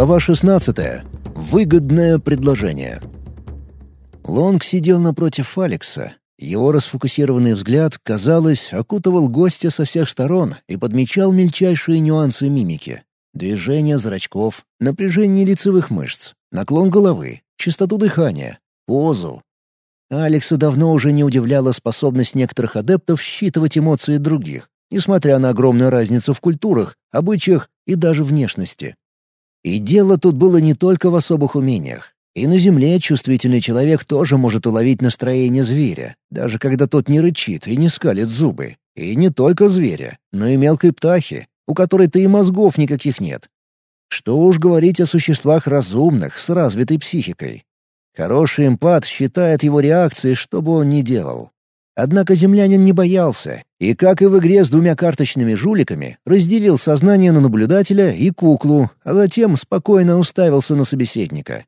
Глава 16. Выгодное предложение. Лонг сидел напротив Алекса. Его расфокусированный взгляд, казалось, окутывал гостя со всех сторон и подмечал мельчайшие нюансы мимики. Движение зрачков, напряжение лицевых мышц, наклон головы, частоту дыхания, позу. Алексу давно уже не удивляла способность некоторых адептов считывать эмоции других, несмотря на огромную разницу в культурах, обычаях и даже внешности. И дело тут было не только в особых умениях. И на земле чувствительный человек тоже может уловить настроение зверя, даже когда тот не рычит и не скалит зубы. И не только зверя, но и мелкой птахи, у которой-то и мозгов никаких нет. Что уж говорить о существах разумных, с развитой психикой. Хороший эмпат считает его реакции, что бы он ни делал. Однако землянин не боялся, и, как и в игре с двумя карточными жуликами, разделил сознание на наблюдателя и куклу, а затем спокойно уставился на собеседника.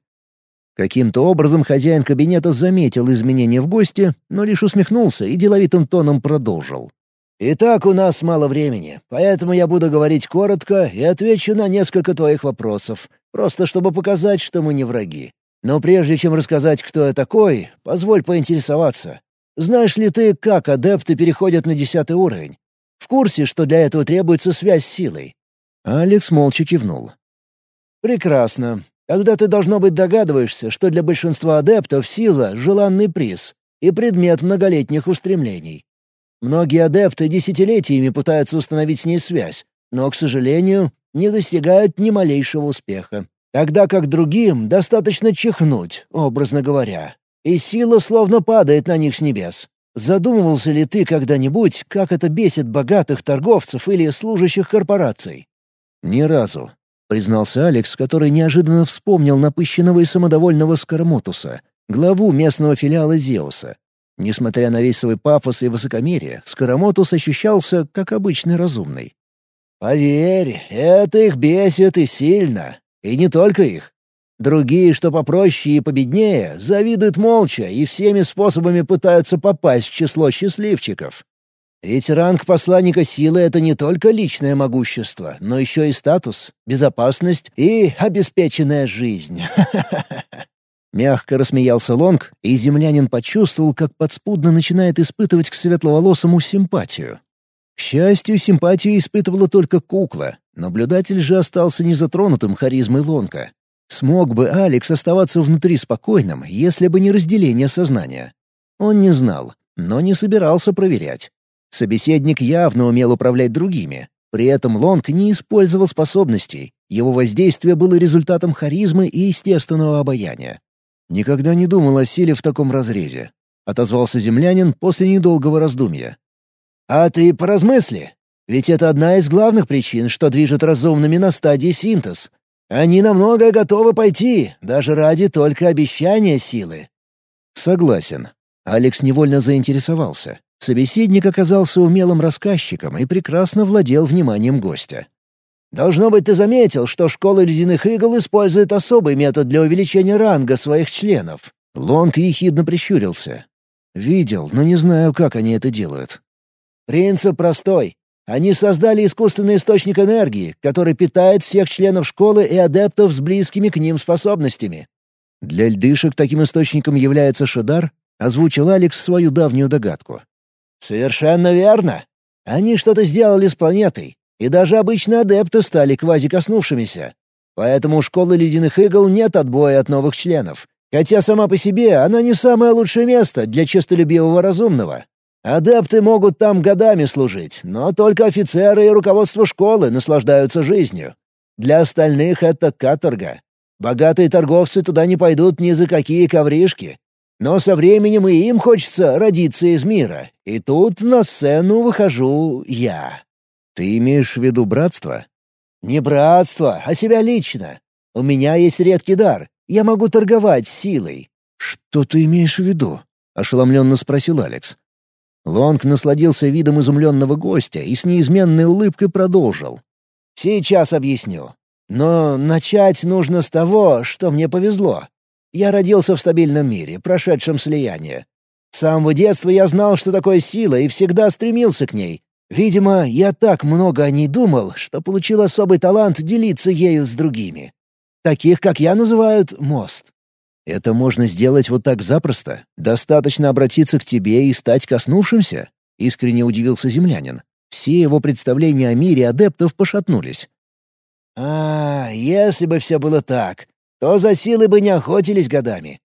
Каким-то образом хозяин кабинета заметил изменения в госте, но лишь усмехнулся и деловитым тоном продолжил. «Итак, у нас мало времени, поэтому я буду говорить коротко и отвечу на несколько твоих вопросов, просто чтобы показать, что мы не враги. Но прежде чем рассказать, кто я такой, позволь поинтересоваться. Знаешь ли ты, как адепты переходят на десятый уровень? В курсе, что для этого требуется связь с силой?» Алекс молча кивнул. «Прекрасно. Тогда ты, должно быть, догадываешься, что для большинства адептов сила — желанный приз и предмет многолетних устремлений. Многие адепты десятилетиями пытаются установить с ней связь, но, к сожалению, не достигают ни малейшего успеха. Тогда как другим достаточно чихнуть, образно говоря, и сила словно падает на них с небес. Задумывался ли ты когда-нибудь, как это бесит богатых торговцев или служащих корпораций? Ни разу, признался Алекс, который неожиданно вспомнил напыщенного и самодовольного Скормотуса, главу местного филиала Зеуса. Несмотря на весь свой пафос и высокомерие, Скоромотус ощущался как обычный разумный. «Поверь, это их бесит и сильно. И не только их. Другие, что попроще и победнее, завидуют молча и всеми способами пытаются попасть в число счастливчиков. Ведь ранг посланника силы — это не только личное могущество, но еще и статус, безопасность и обеспеченная жизнь. Мягко рассмеялся Лонг, и землянин почувствовал, как подспудно начинает испытывать к светловолосому симпатию. К счастью, симпатию испытывала только кукла. Наблюдатель же остался незатронутым харизмой Лонка. Смог бы Алекс оставаться внутри спокойным, если бы не разделение сознания? Он не знал, но не собирался проверять. Собеседник явно умел управлять другими. При этом Лонг не использовал способностей. Его воздействие было результатом харизмы и естественного обаяния. «Никогда не думал о силе в таком разрезе», — отозвался землянин после недолгого раздумья. «А ты поразмысли. Ведь это одна из главных причин, что движет разумными на стадии синтез. Они на многое готовы пойти, даже ради только обещания силы». «Согласен». Алекс невольно заинтересовался. Собеседник оказался умелым рассказчиком и прекрасно владел вниманием гостя. «Должно быть, ты заметил, что школа ледяных игл использует особый метод для увеличения ранга своих членов». Лонг ехидно прищурился. «Видел, но не знаю, как они это делают». «Принцип простой. Они создали искусственный источник энергии, который питает всех членов школы и адептов с близкими к ним способностями. Для льдышек таким источником является Шадар, озвучил Алекс свою давнюю догадку. Совершенно верно. Они что-то сделали с планетой, и даже обычные адепты стали квазикоснувшимися. Поэтому у школы ледяных игл нет отбоя от новых членов. Хотя сама по себе она не самое лучшее место для честолюбивого разумного. Адепты могут там годами служить, но только офицеры и руководство школы наслаждаются жизнью. Для остальных это каторга. Богатые торговцы туда не пойдут ни за какие ковришки. Но со временем и им хочется родиться из мира. И тут на сцену выхожу я. Ты имеешь в виду братство? Не братство, а себя лично. У меня есть редкий дар. Я могу торговать силой. Что ты имеешь в виду? Ошеломленно спросил Алекс. Лонг насладился видом изумленного гостя и с неизменной улыбкой продолжил. «Сейчас объясню. Но начать нужно с того, что мне повезло. Я родился в стабильном мире, прошедшем слияние. С самого детства я знал, что такое сила, и всегда стремился к ней. Видимо, я так много о ней думал, что получил особый талант делиться ею с другими. Таких, как я, называют мост. Это можно сделать вот так запросто? Достаточно обратиться к тебе и стать коснувшимся? Искренне удивился землянин. Все его представления о мире адептов пошатнулись. «А, если бы все было так, то за силой бы не охотились годами.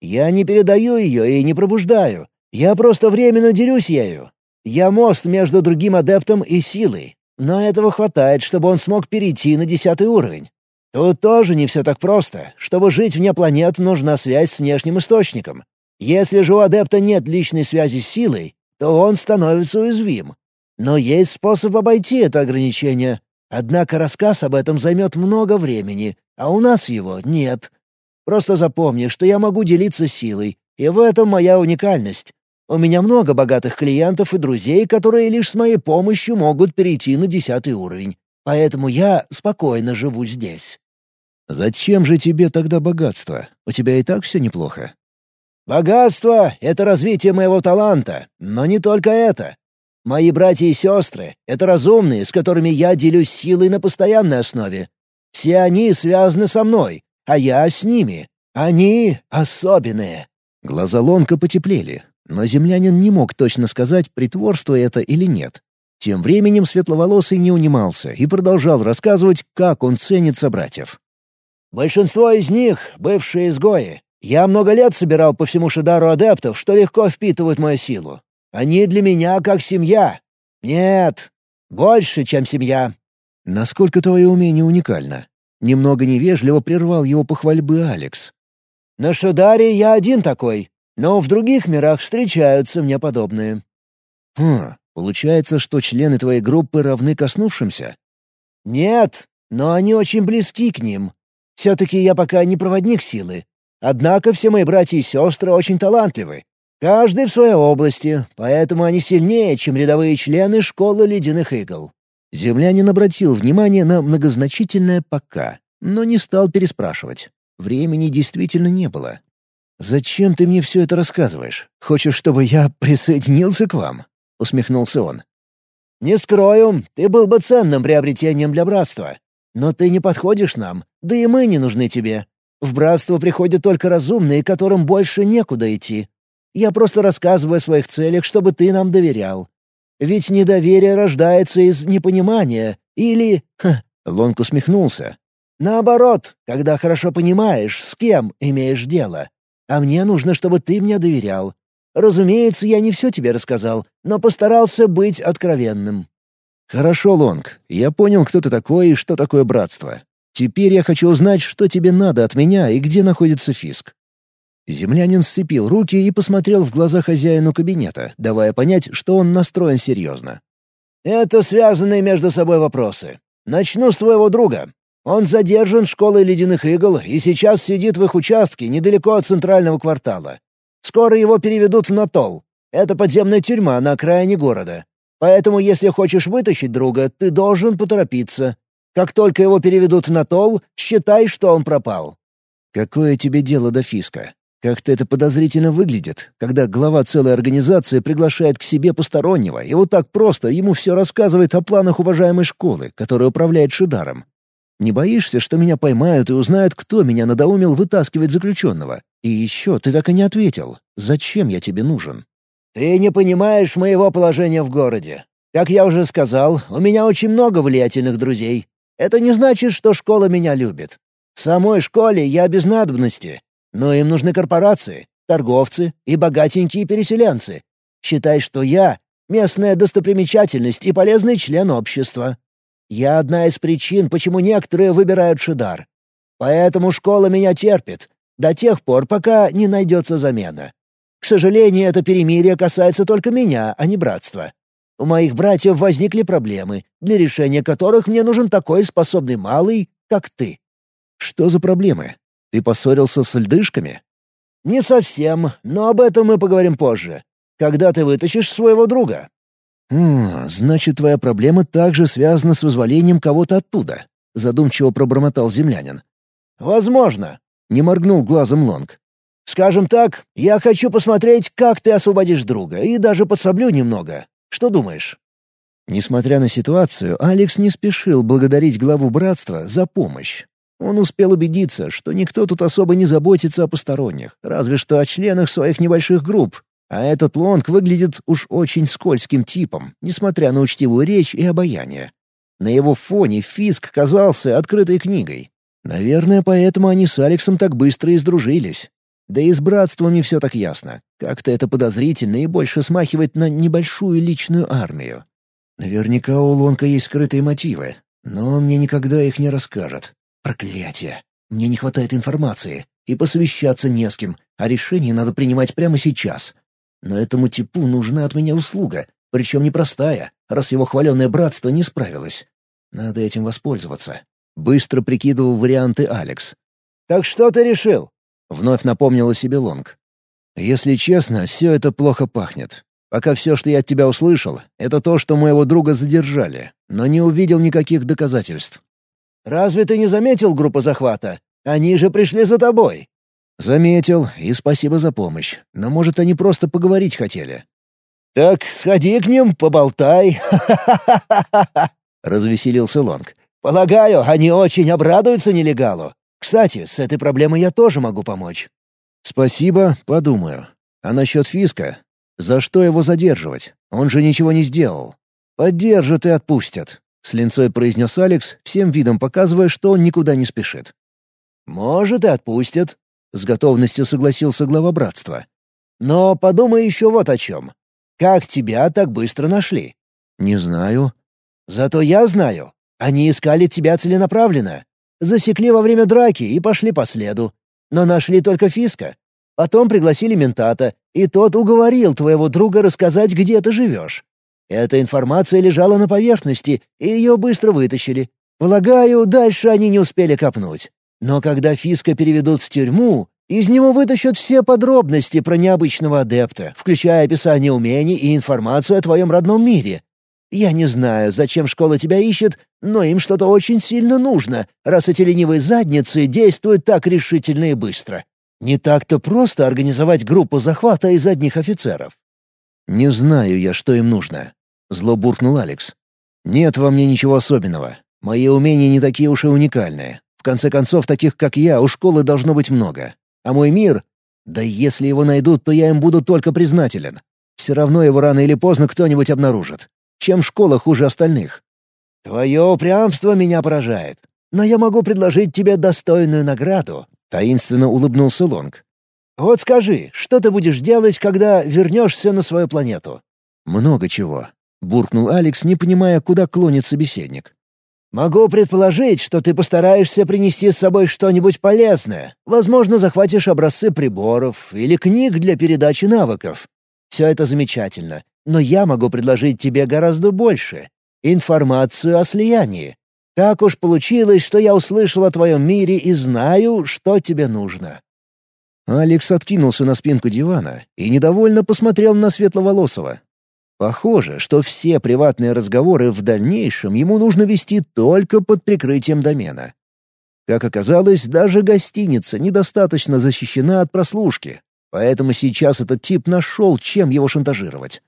Я не передаю ее и не пробуждаю. Я просто временно делюсь ею. Я мост между другим адептом и силой. Но этого хватает, чтобы он смог перейти на десятый уровень. Тут тоже не все так просто. Чтобы жить вне планет, нужна связь с внешним источником. Если же у адепта нет личной связи с силой, то он становится уязвим. Но есть способ обойти это ограничение. Однако рассказ об этом займет много времени, а у нас его нет. Просто запомни, что я могу делиться силой, и в этом моя уникальность. У меня много богатых клиентов и друзей, которые лишь с моей помощью могут перейти на десятый уровень. Поэтому я спокойно живу здесь». «Зачем же тебе тогда богатство? У тебя и так все неплохо». «Богатство — это развитие моего таланта, но не только это. Мои братья и сестры — это разумные, с которыми я делюсь силой на постоянной основе. Все они связаны со мной, а я с ними. Они особенные». Глаза Лонка потеплели, но землянин не мог точно сказать, притворство это или нет. Тем временем Светловолосый не унимался и продолжал рассказывать, как он ценит собратьев. «Большинство из них — бывшие изгои. Я много лет собирал по всему Шидару адептов, что легко впитывают мою силу. Они для меня как семья. Нет, больше, чем семья». «Насколько твое умение уникально?» Немного невежливо прервал его похвальбы Алекс. «На Шидаре я один такой, но в других мирах встречаются мне подобные». «Хм, Получается, что члены твоей группы равны коснувшимся? Нет, но они очень близки к ним. Все-таки я пока не проводник силы. Однако все мои братья и сестры очень талантливы. Каждый в своей области, поэтому они сильнее, чем рядовые члены школы ледяных игл. Землянин обратил внимание на многозначительное «пока», но не стал переспрашивать. Времени действительно не было. «Зачем ты мне все это рассказываешь? Хочешь, чтобы я присоединился к вам?» — усмехнулся он. «Не скрою, ты был бы ценным приобретением для братства. Но ты не подходишь нам, да и мы не нужны тебе. В братство приходят только разумные, которым больше некуда идти. Я просто рассказываю о своих целях, чтобы ты нам доверял. Ведь недоверие рождается из непонимания или...» Ха, Лонг усмехнулся. «Наоборот, когда хорошо понимаешь, с кем имеешь дело. А мне нужно, чтобы ты мне доверял. Разумеется, я не все тебе рассказал, но постарался быть откровенным». «Хорошо, Лонг. Я понял, кто ты такой и что такое братство. Теперь я хочу узнать, что тебе надо от меня и где находится Фиск». Землянин сцепил руки и посмотрел в глаза хозяину кабинета, давая понять, что он настроен серьезно. «Это связанные между собой вопросы. Начну с твоего друга. Он задержан школой ледяных игл и сейчас сидит в их участке недалеко от центрального квартала. Скоро его переведут в Натол. Это подземная тюрьма на окраине города. Поэтому, если хочешь вытащить друга, ты должен поторопиться. Как только его переведут в Натол, считай, что он пропал». «Какое тебе дело до Фиска? Как-то это подозрительно выглядит, когда глава целой организации приглашает к себе постороннего и вот так просто ему все рассказывает о планах уважаемой школы, которая управляет Шидаром. Не боишься, что меня поймают и узнают, кто меня надоумил вытаскивать заключенного? И еще ты так и не ответил. Зачем я тебе нужен?» «Ты не понимаешь моего положения в городе. Как я уже сказал, у меня очень много влиятельных друзей. Это не значит, что школа меня любит. В самой школе я без надобности. Но им нужны корпорации, торговцы и богатенькие переселенцы. Считай, что я — местная достопримечательность и полезный член общества. Я одна из причин, почему некоторые выбирают Шидар. Поэтому школа меня терпит, до тех пор, пока не найдется замена. К сожалению, это перемирие касается только меня, а не братства. У моих братьев возникли проблемы, для решения которых мне нужен такой способный малый, как ты». «Что за проблемы? Ты поссорился с льдышками?» «Не совсем, но об этом мы поговорим позже. Когда ты вытащишь своего друга?» «Хм, значит, твоя проблема также связана с вызволением кого-то оттуда», — задумчиво пробормотал землянин. «Возможно. Не моргнул глазом Лонг. «Скажем так, я хочу посмотреть, как ты освободишь друга, и даже подсоблю немного. Что думаешь?» Несмотря на ситуацию, Алекс не спешил благодарить главу братства за помощь. Он успел убедиться, что никто тут особо не заботится о посторонних, разве что о членах своих небольших групп. А этот Лонг выглядит уж очень скользким типом, несмотря на учтивую речь и обаяние. На его фоне Фиск казался открытой книгой. Наверное, поэтому они с Алексом так быстро и сдружились. Да и с братством не все так ясно. Как-то это подозрительно и больше смахивает на небольшую личную армию. Наверняка у Лонка есть скрытые мотивы, но он мне никогда их не расскажет. Проклятие. Мне не хватает информации, и посовещаться не с кем, а решение надо принимать прямо сейчас. Но этому типу нужна от меня услуга, причем непростая, раз его хваленное братство не справилось. Надо этим воспользоваться. Быстро прикидывал варианты Алекс. «Так что ты решил?» — вновь напомнила себе Лонг. «Если честно, все это плохо пахнет. Пока все, что я от тебя услышал, это то, что моего друга задержали, но не увидел никаких доказательств. Разве ты не заметил группу захвата? Они же пришли за тобой». «Заметил, и спасибо за помощь. Но, может, они просто поговорить хотели». «Так сходи к ним, поболтай». развеселился Лонг. «Полагаю, они очень обрадуются нелегалу. Кстати, с этой проблемой я тоже могу помочь». «Спасибо, подумаю. А насчет Фиска? За что его задерживать? Он же ничего не сделал. Поддержат и отпустят. С линцой произнес Алекс, всем видом показывая, что он никуда не спешит. «Может, и отпустят», — с готовностью согласился глава братства. «Но подумай еще вот о чем. Как тебя так быстро нашли?» «Не знаю». «Зато я знаю. Они искали тебя целенаправленно. Засекли во время драки и пошли по следу. Но нашли только Фиска. Потом пригласили ментата, и тот уговорил твоего друга рассказать, где ты живешь. Эта информация лежала на поверхности, и ее быстро вытащили. Полагаю, дальше они не успели копнуть. Но когда Фиска переведут в тюрьму, из него вытащат все подробности про необычного адепта, включая описание умений и информацию о твоем родном мире. Я не знаю, зачем школа тебя ищет, но им что-то очень сильно нужно, раз эти ленивые задницы действуют так решительно и быстро. Не так-то просто организовать группу захвата из одних офицеров. «Не знаю я, что им нужно. — зло буркнул Алекс. «Нет во мне ничего особенного. Мои умения не такие уж и уникальные. В конце концов, таких как я у школы должно быть много. А мой мир... Да если его найдут, то я им буду только признателен. Все равно его рано или поздно кто-нибудь обнаружит. Чем школа хуже остальных?» «Твое упрямство меня поражает. Но я могу предложить тебе достойную награду», — таинственно улыбнулся Лонг. «Вот скажи, что ты будешь делать, когда вернешься на свою планету?» «Много чего. — буркнул Алекс, не понимая, куда клонит собеседник. «Могу предположить, что ты постараешься принести с собой что-нибудь полезное. Возможно, захватишь образцы приборов или книг для передачи навыков. Все это замечательно, но я могу предложить тебе гораздо больше. Информацию о слиянии. Так уж получилось, что я услышал о твоем мире и знаю, что тебе нужно». Алекс откинулся на спинку дивана и недовольно посмотрел на Светловолосого. Похоже, что все приватные разговоры в дальнейшем ему нужно вести только под прикрытием домена. Как оказалось, даже гостиница недостаточно защищена от прослушки, поэтому сейчас этот тип нашел, чем его шантажировать.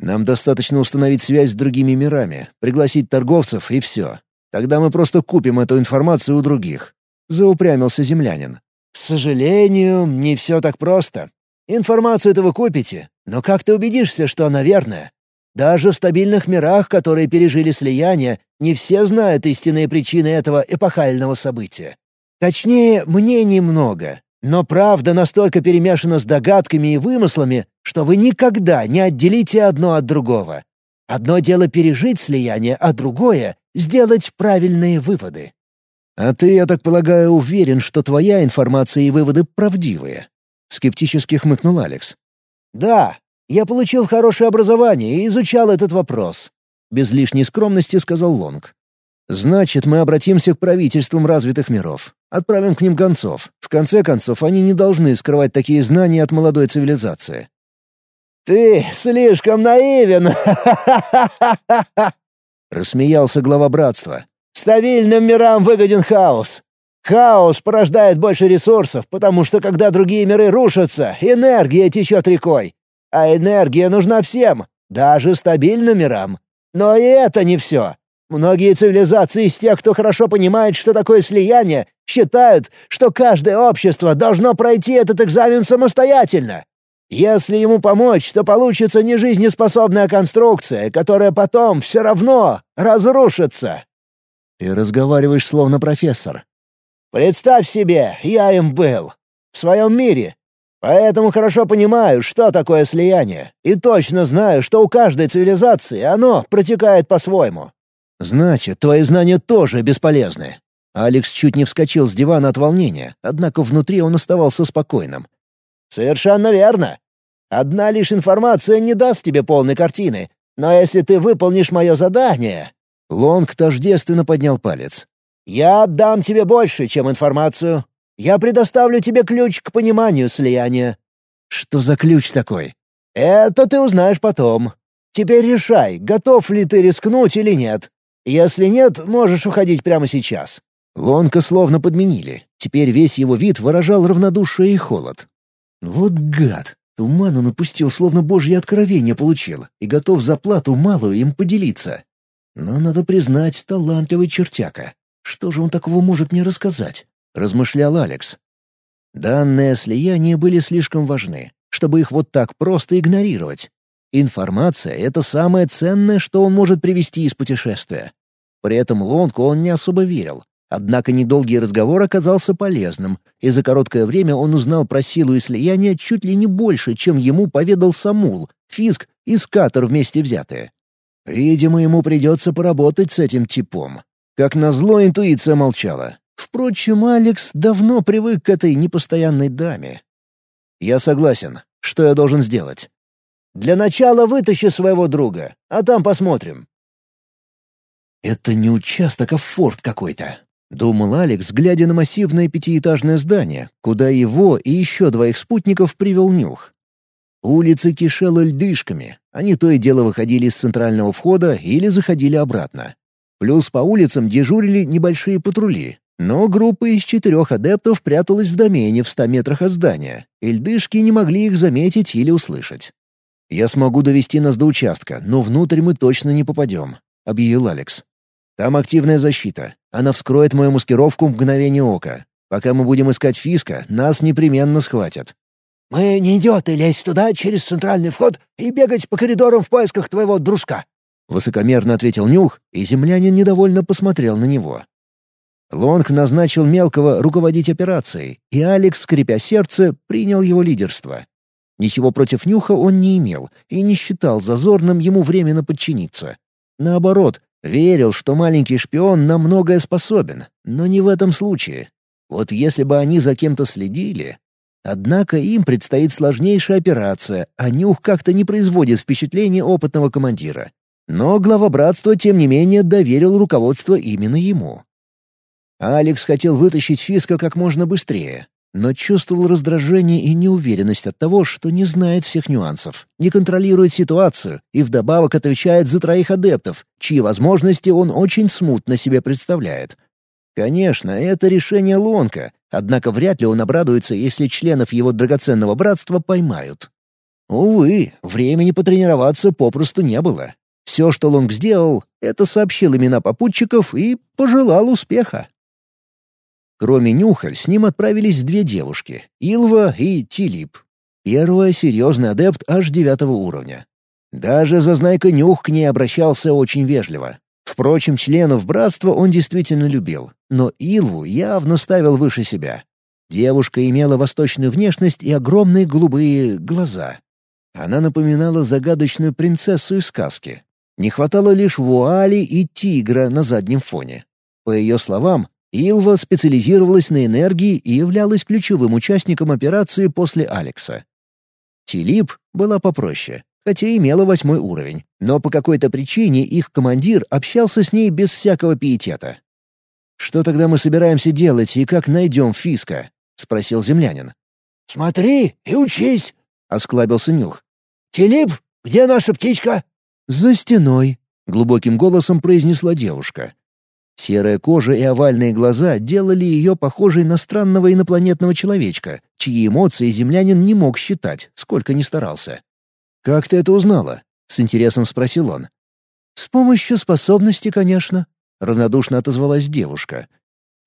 Нам достаточно установить связь с другими мирами, пригласить торговцев и все. Тогда мы просто купим эту информацию у других. Заупрямился землянин. «К сожалению, не все так просто. Информацию-то вы купите, но как ты убедишься, что она верная? Даже в стабильных мирах, которые пережили слияние, не все знают истинные причины этого эпохального события. Точнее, мнений много, но правда настолько перемешана с догадками и вымыслами, что вы никогда не отделите одно от другого. Одно дело пережить слияние, а другое — сделать правильные выводы. «А ты, я так полагаю, уверен, что твоя информация и выводы правдивые?» — скептически хмыкнул Алекс. «Да, я получил хорошее образование и изучал этот вопрос», — без лишней скромности сказал Лонг. «Значит, мы обратимся к правительствам развитых миров. Отправим к ним гонцов. В конце концов, они не должны скрывать такие знания от молодой цивилизации». «Ты слишком наивен!» — рассмеялся глава братства. «Стабильным мирам выгоден хаос. Хаос порождает больше ресурсов, потому что когда другие миры рушатся, энергия течет рекой. А энергия нужна всем, даже стабильным мирам. Но и это не все. Многие цивилизации из тех, кто хорошо понимает, что такое слияние, считают, что каждое общество должно пройти этот экзамен самостоятельно. Если ему помочь, то получится нежизнеспособная конструкция, которая потом все равно разрушится. Ты разговариваешь словно профессор. Представь себе, я им был. В своем мире. Поэтому хорошо понимаю, что такое слияние, и точно знаю, что у каждой цивилизации оно протекает по-своему. Значит, твои знания тоже бесполезны. Алекс чуть не вскочил с дивана от волнения, однако внутри он оставался спокойным. «Совершенно верно. Одна лишь информация не даст тебе полной картины, но если ты выполнишь мое задание...» Лонг тождественно поднял палец. «Я отдам тебе больше, чем информацию. Я предоставлю тебе ключ к пониманию слияния». «Что за ключ такой?» «Это ты узнаешь потом. Теперь решай, готов ли ты рискнуть или нет. Если нет, можешь уходить прямо сейчас». Лонка словно подменили. Теперь весь его вид выражал равнодушие и холод. Вот гад! Туман он упустил, словно божье откровение получил, и готов за плату малую им поделиться. Но, надо признать, талантливый чертяка. Что же он такого может мне рассказать? Размышлял Алекс. Данные слияния были слишком важны, чтобы их вот так просто игнорировать. Информация — это самое ценное, что он может привести из путешествия. При этом Лонку он не особо верил, Однако недолгий разговор оказался полезным, и за короткое время он узнал про силу и слияние чуть ли не больше, чем ему поведал Самул, Фиск и Скатер вместе взятые. Видимо, ему придется поработать с этим типом. Как назло, интуиция молчала. Впрочем, Алекс давно привык к этой непостоянной даме. «Я согласен. Что я должен сделать?» «Для начала вытащи своего друга, а там посмотрим». «Это не участок, а форт какой-то. — думал Алекс, глядя на массивное пятиэтажное здание, куда его и еще двоих спутников привел нюх. Улица кишела льдышками, они то и дело выходили из центрального входа или заходили обратно. Плюс по улицам дежурили небольшие патрули, но группа из четырех адептов пряталась в домене в ста метрах от здания, и льдышки не могли их заметить или услышать. «Я смогу довести нас до участка, но внутрь мы точно не попадем», — объявил Алекс. Там активная защита. Она вскроет мою маскировку в мгновение ока. Пока мы будем искать Фиска, нас непременно схватят». «Мы не идет и лезть туда через центральный вход и бегать по коридорам в поисках твоего дружка», — высокомерно ответил Нюх, и землянин недовольно посмотрел на него. Лонг назначил мелкого руководить операцией, и Алекс, скрипя сердце, принял его лидерство. Ничего против Нюха он не имел и не считал зазорным ему временно подчиниться. Наоборот, Верил, что маленький шпион на многое способен, но не в этом случае. Вот если бы они за кем-то следили... Однако им предстоит сложнейшая операция, а Нюх как-то не производит впечатления опытного командира. Но глава братства, тем не менее, доверил руководство именно ему. Алекс хотел вытащить Фиска как можно быстрее, но чувствовал раздражение и неуверенность от того, что не знает всех нюансов, не контролирует ситуацию и вдобавок отвечает за троих адептов, чьи возможности он очень смутно себе представляет. Конечно, это решение Лонка, однако вряд ли он обрадуется, если членов его драгоценного братства поймают. Увы, времени потренироваться попросту не было. Все, что Лонг сделал, это сообщил имена попутчиков и пожелал успеха. Кроме Нюхаль, с ним отправились две девушки — Илва и Тилип. Первая — серьезный адепт аж девятого уровня. Даже Зазнайка Нюх к ней обращался очень вежливо. Впрочем, членов братства он действительно любил, но Илву явно ставил выше себя. Девушка имела восточную внешность и огромные голубые глаза. Она напоминала загадочную принцессу из сказки. Не хватало лишь вуали и тигра на заднем фоне. По ее словам, Илва специализировалась на энергии и являлась ключевым участником операции после Алекса. Тилип была попроще, хотя имела восьмой уровень, но по какой-то причине их командир общался с ней без всякого пиетета. «Что тогда мы собираемся делать и как найдем Фиска?» — спросил землянин. «Смотри и учись!» — осклабился Нюх. «Тилип, где наша птичка?» «За стеной», — глубоким голосом произнесла девушка. Серая кожа и овальные глаза делали ее похожей на странного инопланетного человечка, чьи эмоции землянин не мог считать, сколько ни старался. «Как ты это узнала?» — с интересом спросил он. «С помощью способности, конечно», — равнодушно отозвалась девушка.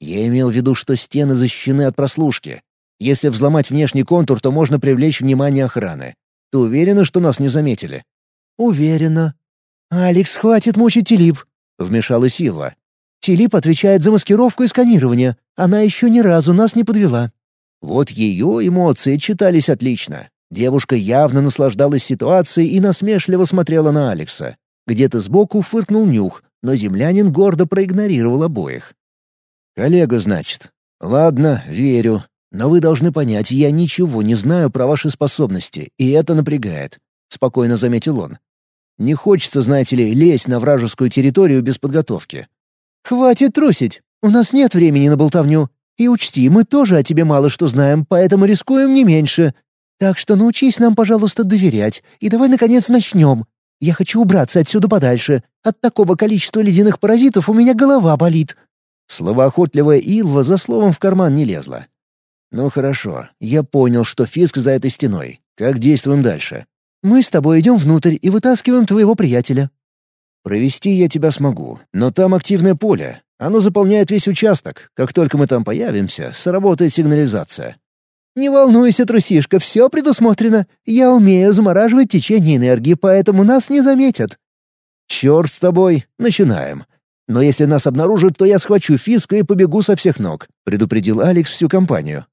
«Я имел в виду, что стены защищены от прослушки. Если взломать внешний контур, то можно привлечь внимание охраны. Ты уверена, что нас не заметили?» «Уверена». «Алекс, хватит мучить Тилип», — вмешалась Силва. «Тилип отвечает за маскировку и сканирование. Она еще ни разу нас не подвела». Вот ее эмоции читались отлично. Девушка явно наслаждалась ситуацией и насмешливо смотрела на Алекса. Где-то сбоку фыркнул нюх, но землянин гордо проигнорировал обоих. «Коллега, значит. Ладно, верю. Но вы должны понять, я ничего не знаю про ваши способности, и это напрягает», — спокойно заметил он. «Не хочется, знаете ли, лезть на вражескую территорию без подготовки». «Хватит трусить. У нас нет времени на болтовню. И учти, мы тоже о тебе мало что знаем, поэтому рискуем не меньше. Так что научись нам, пожалуйста, доверять, и давай, наконец, начнем. Я хочу убраться отсюда подальше. От такого количества ледяных паразитов у меня голова болит». Словоохотливая Илва за словом в карман не лезла. «Ну хорошо, я понял, что Фиск за этой стеной. Как действуем дальше?» «Мы с тобой идем внутрь и вытаскиваем твоего приятеля». «Провести я тебя смогу, но там активное поле. Оно заполняет весь участок. Как только мы там появимся, сработает сигнализация». «Не волнуйся, трусишка, все предусмотрено. Я умею замораживать течение энергии, поэтому нас не заметят». «Черт с тобой, начинаем. Но если нас обнаружат, то я схвачу Фиска и побегу со всех ног», — предупредил Алекс всю компанию.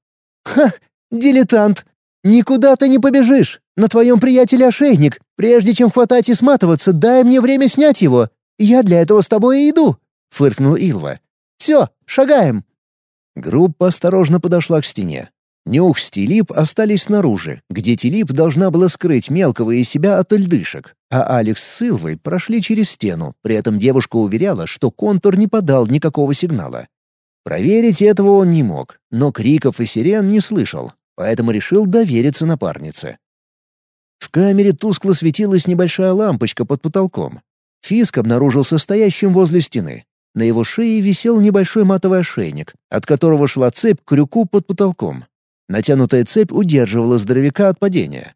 «Ха! Дилетант! Никуда ты не побежишь! На твоем приятеле ошейник! Прежде чем хватать и сматываться, дай мне время снять его! Я для этого с тобой и иду!» — фыркнул Илва. «Все, шагаем!» Группа осторожно подошла к стене. Нюх с Тилип остались снаружи, где Тилип должна была скрыть мелкого из себя от льдышек, а Алекс с Силвой прошли через стену, при этом девушка уверяла, что контур не подал никакого сигнала. Проверить этого он не мог, но криков и сирен не слышал, поэтому решил довериться напарнице. В камере тускло светилась небольшая лампочка под потолком. Фиск обнаружился стоящим возле стены. На его шее висел небольшой матовый ошейник, от которого шла цепь к крюку под потолком. Натянутая цепь удерживала здоровяка от падения.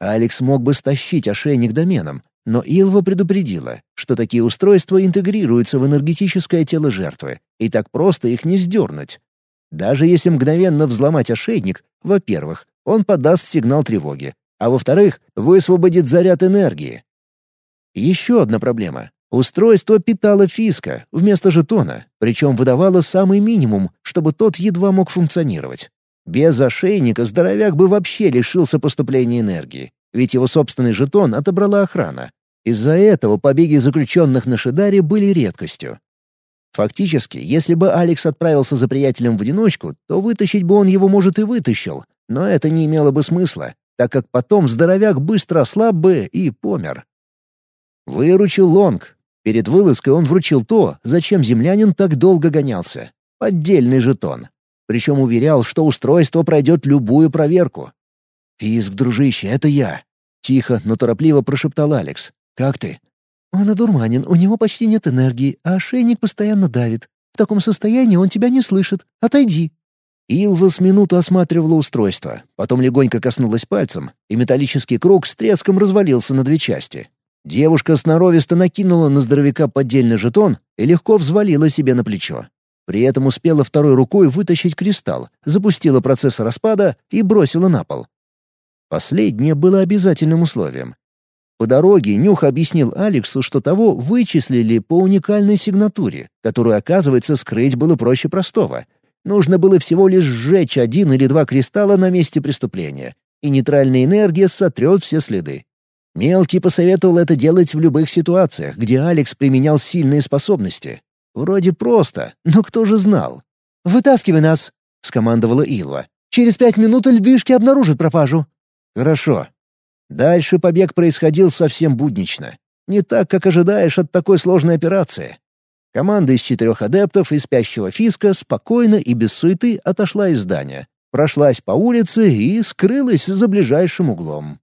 Алекс мог бы стащить ошейник доменом, но Илва предупредила, что такие устройства интегрируются в энергетическое тело жертвы, и так просто их не сдернуть. Даже если мгновенно взломать ошейник, во-первых, он подаст сигнал тревоги, а во-вторых, высвободит заряд энергии. Еще одна проблема. Устройство питало фиска вместо жетона, причем выдавало самый минимум, чтобы тот едва мог функционировать. Без ошейника здоровяк бы вообще лишился поступления энергии, ведь его собственный жетон отобрала охрана. Из-за этого побеги заключенных на Шидаре были редкостью. Фактически, если бы Алекс отправился за приятелем в одиночку, то вытащить бы он его, может, и вытащил, но это не имело бы смысла, так как потом здоровяк быстро ослаб бы и помер. Выручил Лонг. Перед вылазкой он вручил то, зачем землянин так долго гонялся — поддельный жетон. Причем уверял, что устройство пройдет любую проверку. «Физк, дружище, это я!» — тихо, но торопливо прошептал Алекс. «Как ты?» «Он одурманен, у него почти нет энергии, а ошейник постоянно давит. В таком состоянии он тебя не слышит. Отойди». Илва с минуту осматривала устройство, потом легонько коснулась пальцем, и металлический круг с треском развалился на две части. Девушка сноровисто накинула на здоровяка поддельный жетон и легко взвалила себе на плечо. При этом успела второй рукой вытащить кристалл, запустила процесс распада и бросила на пол. Последнее было обязательным условием. По дороге Нюх объяснил Алексу, что того вычислили по уникальной сигнатуре, которую, оказывается, скрыть было проще простого. Нужно было всего лишь сжечь один или два кристалла на месте преступления, и нейтральная энергия сотрет все следы. Мелкий посоветовал это делать в любых ситуациях, где Алекс применял сильные способности. Вроде просто, но кто же знал? «Вытаскивай нас!» — скомандовала Илва. «Через пять минут льдышки обнаружат пропажу». «Хорошо». Дальше побег происходил совсем буднично. Не так, как ожидаешь от такой сложной операции. Команда из четырех адептов и спящего Фиска спокойно и без суеты отошла из здания, прошлась по улице и скрылась за ближайшим углом.